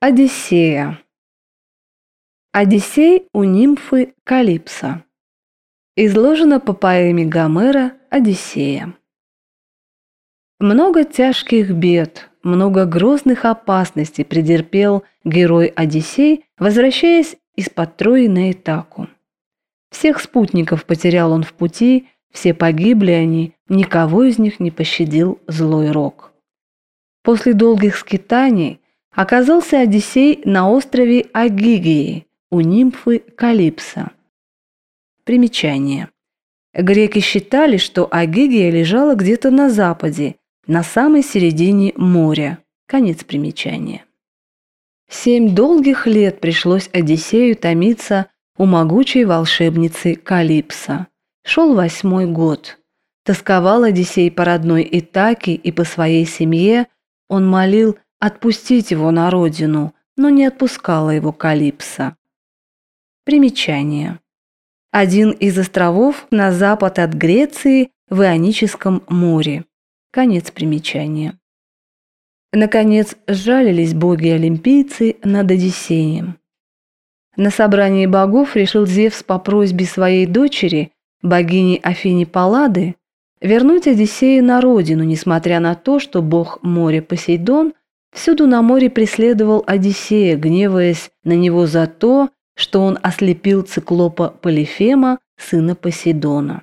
Одиссея. Одиссей у нимфы Калипсо. Изложено по поэме Гомера «Одиссея». Много тяжких бед, много грозных опасностей претерпел герой Одиссей, возвращаясь из-под Трои на Итаку. Всех спутников потерял он в пути, все погибли они, никого из них не пощадил злой рок. После долгих скитаний – оказался Одиссей на острове Агигии у нимфы Калипса. Примечание. Греки считали, что Агигия лежала где-то на западе, на самой середине моря. Конец примечания. Семь долгих лет пришлось Одиссею томиться у могучей волшебницы Калипса. Шел восьмой год. Тосковал Одиссей по родной Итаке и по своей семье, он молил отпустить его на родину, но не отпускала его Калипса. Примечание. Один из островов на запад от Греции в Ионическом море. Конец примечания. Наконец, сжалились боги-олимпийцы над Одиссеем. На собрании богов решил Зевс по просьбе своей дочери, богини Афини Паллады, вернуть Одиссея на родину, несмотря на то, что бог моря Посейдон Всюду на море преследовал Одиссея, гневаясь на него за то, что он ослепил циклопа Полифема, сына Посейдона.